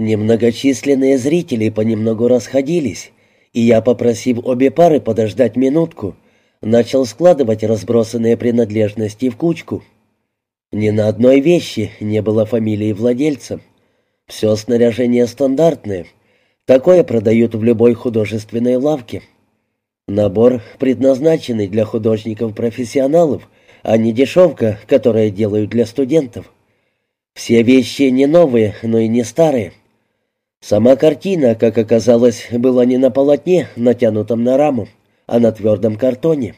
Немногочисленные зрители понемногу расходились, и я, попросив обе пары подождать минутку, начал складывать разбросанные принадлежности в кучку. Ни на одной вещи не было фамилии владельца. Все снаряжение стандартное. Такое продают в любой художественной лавке. Набор, предназначенный для художников-профессионалов, а не дешевка, которая делают для студентов. Все вещи не новые, но и не старые. Сама картина, как оказалось, была не на полотне, натянутом на раму, а на твердом картоне.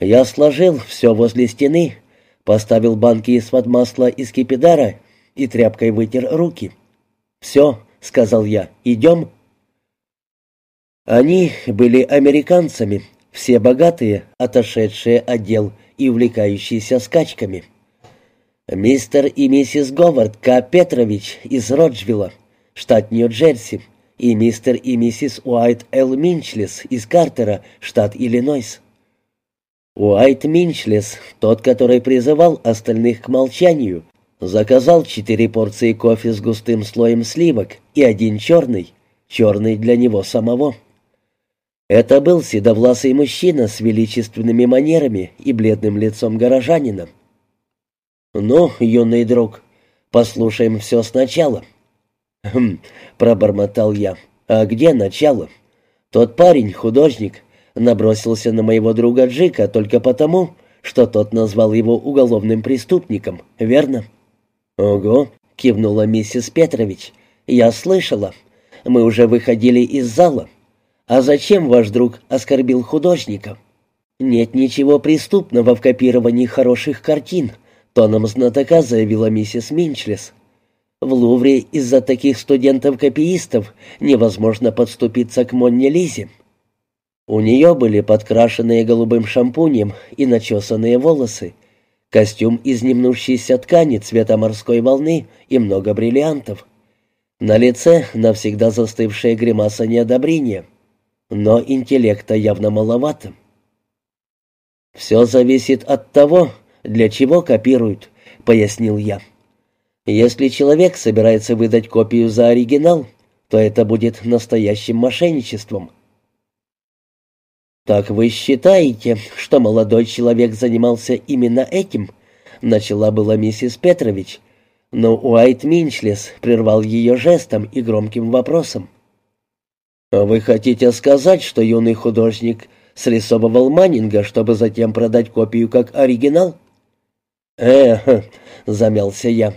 Я сложил все возле стены, поставил банки из-под масла и скипидара и тряпкой вытер руки. «Все», — сказал я, — «идем». Они были американцами, все богатые, отошедшие от дел и увлекающиеся скачками. Мистер и миссис Говард К. Петрович из Роджвилла, штат Нью-Джерси, и мистер и миссис Уайт Л. Минчлес из Картера, штат Иллинойс. Уайт Минчлес, тот, который призывал остальных к молчанию, заказал четыре порции кофе с густым слоем сливок и один черный, черный для него самого. Это был седовласый мужчина с величественными манерами и бледным лицом горожанина. «Ну, юный друг, послушаем все сначала», «Хм», — пробормотал я. «А где начало?» «Тот парень, художник, набросился на моего друга Джика только потому, что тот назвал его уголовным преступником, верно?» «Ого», — кивнула миссис Петрович. «Я слышала. Мы уже выходили из зала. А зачем ваш друг оскорбил художника?» «Нет ничего преступного в копировании хороших картин», — тоном знатока заявила миссис Минчлес. В Лувре из-за таких студентов-копиистов невозможно подступиться к Монне Лизе. У нее были подкрашенные голубым шампунем и начесанные волосы, костюм из немнущейся ткани цвета морской волны и много бриллиантов. На лице навсегда застывшая гримаса неодобрения, но интеллекта явно маловато. «Все зависит от того, для чего копируют», — пояснил я. Если человек собирается выдать копию за оригинал, то это будет настоящим мошенничеством. «Так вы считаете, что молодой человек занимался именно этим?» — начала была миссис Петрович, но Уайт Минчлес прервал ее жестом и громким вопросом. «А «Вы хотите сказать, что юный художник срисовывал Маннинга, чтобы затем продать копию как оригинал?» «Эх», — замялся я,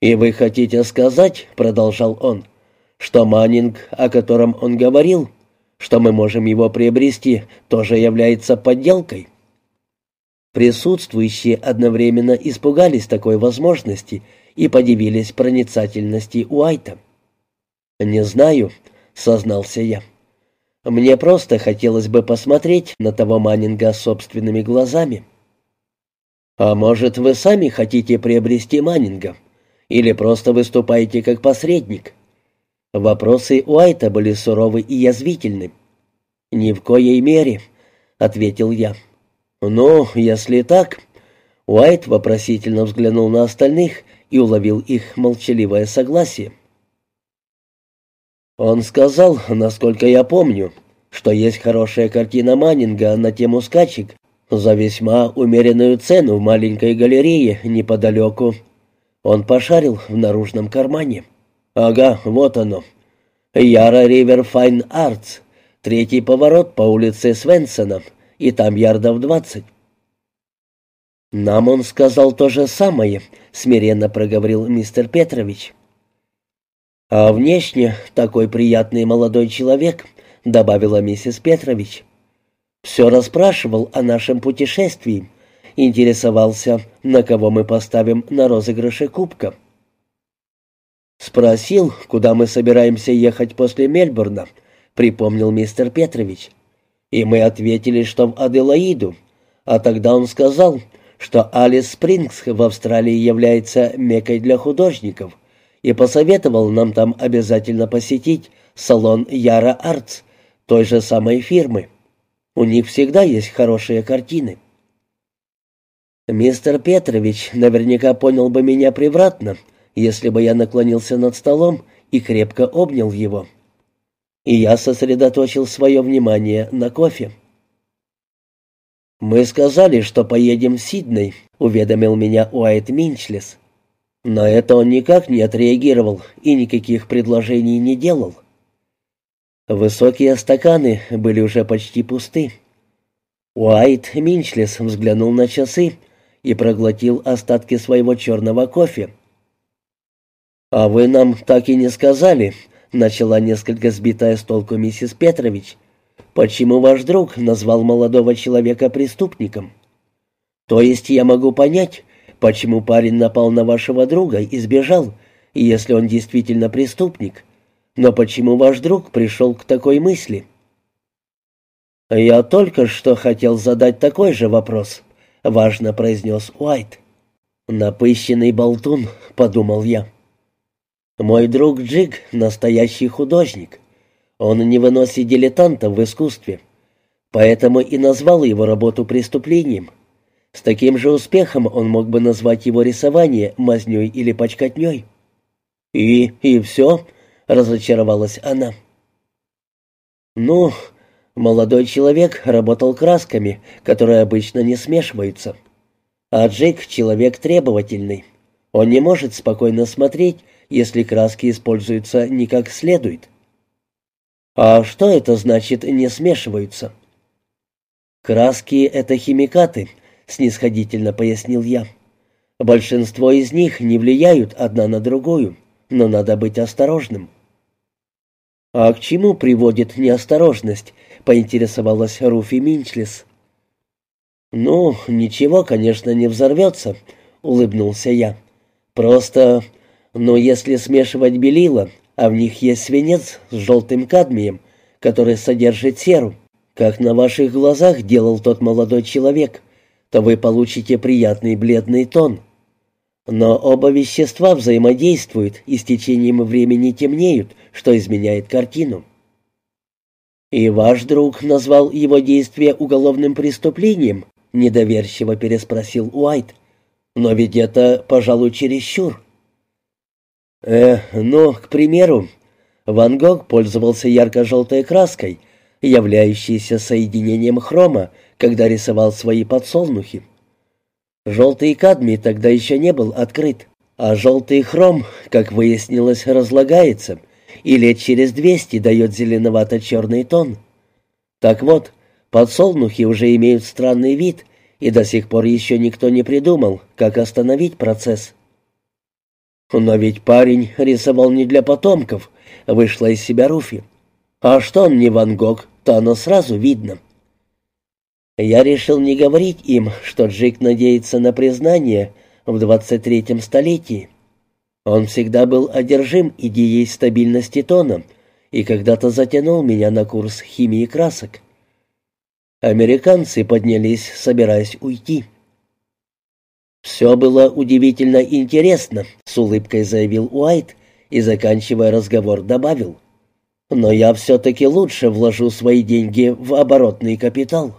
«И вы хотите сказать, — продолжал он, — что Маннинг, о котором он говорил, что мы можем его приобрести, тоже является подделкой?» Присутствующие одновременно испугались такой возможности и подивились проницательности Уайта. «Не знаю», — сознался я. «Мне просто хотелось бы посмотреть на того Маннинга собственными глазами». «А может, вы сами хотите приобрести Маннинга?» Или просто выступаете как посредник?» Вопросы Уайта были суровы и язвительны. «Ни в коей мере», — ответил я. «Ну, если так...» Уайт вопросительно взглянул на остальных и уловил их молчаливое согласие. Он сказал, насколько я помню, что есть хорошая картина Маннинга на тему скачек за весьма умеренную цену в маленькой галерее неподалеку он пошарил в наружном кармане. «Ага, вот оно. Яра Ривер Файн Артс. Третий поворот по улице Свенсона, и там ярдов двадцать». «Нам он сказал то же самое», — смиренно проговорил мистер Петрович. «А внешне такой приятный молодой человек», — добавила миссис Петрович. «Все расспрашивал о нашем путешествии, интересовался, на кого мы поставим на розыгрыше кубка. «Спросил, куда мы собираемся ехать после Мельбурна», — припомнил мистер Петрович. «И мы ответили, что в Аделаиду, а тогда он сказал, что Алис Спрингс в Австралии является мекой для художников и посоветовал нам там обязательно посетить салон Яра Артс, той же самой фирмы. У них всегда есть хорошие картины». «Мистер Петрович наверняка понял бы меня превратно, если бы я наклонился над столом и крепко обнял его. И я сосредоточил свое внимание на кофе. «Мы сказали, что поедем в Сидней», — уведомил меня Уайт Минчлес. На это он никак не отреагировал и никаких предложений не делал. Высокие стаканы были уже почти пусты. Уайт Минчлес взглянул на часы и проглотил остатки своего черного кофе. «А вы нам так и не сказали», — начала несколько сбитая с толку миссис Петрович, — Почему ваш друг назвал молодого человека преступником? То есть я могу понять, почему парень напал на вашего друга и сбежал, если он действительно преступник. Но почему ваш друг пришел к такой мысли? Я только что хотел задать такой же вопрос, важно произнес Уайт. Напыщенный болтун, подумал я. Мой друг Джиг настоящий художник. Он не выносит дилетантов в искусстве. Поэтому и назвал его работу преступлением. С таким же успехом он мог бы назвать его рисование мазнёй или почкотнёй. «И... и все?» — разочаровалась она. «Ну, молодой человек работал красками, которые обычно не смешиваются. А Джейк — человек требовательный. Он не может спокойно смотреть, если краски используются не как следует. А что это значит «не смешиваются»? «Краски — это химикаты», — снисходительно пояснил я. «Большинство из них не влияют одна на другую, но надо быть осторожным». «А к чему приводит неосторожность?» — поинтересовалась Руфи Минчлес. «Ну, ничего, конечно, не взорвется», — улыбнулся я. «Просто, ну, если смешивать белила, а в них есть свинец с желтым кадмием, который содержит серу, как на ваших глазах делал тот молодой человек, то вы получите приятный бледный тон. Но оба вещества взаимодействуют и с течением времени темнеют, что изменяет картину. «И ваш друг назвал его действие уголовным преступлением?» — недоверчиво переспросил Уайт. «Но ведь это, пожалуй, чересчур». Э, ну, к примеру, Ван Гог пользовался ярко-желтой краской, являющейся соединением хрома, когда рисовал свои подсолнухи. Желтый кадмий тогда еще не был открыт, а желтый хром, как выяснилось, разлагается и лет через двести дает зеленовато-черный тон. Так вот, подсолнухи уже имеют странный вид, и до сих пор еще никто не придумал, как остановить процесс. «Но ведь парень рисовал не для потомков», — вышла из себя Руфи. «А что он не Ван Гог, то оно сразу видно». Я решил не говорить им, что Джик надеется на признание в 23-м столетии. Он всегда был одержим идеей стабильности тона и когда-то затянул меня на курс химии красок. Американцы поднялись, собираясь уйти. «Все было удивительно интересно», — с улыбкой заявил Уайт и, заканчивая разговор, добавил. «Но я все-таки лучше вложу свои деньги в оборотный капитал».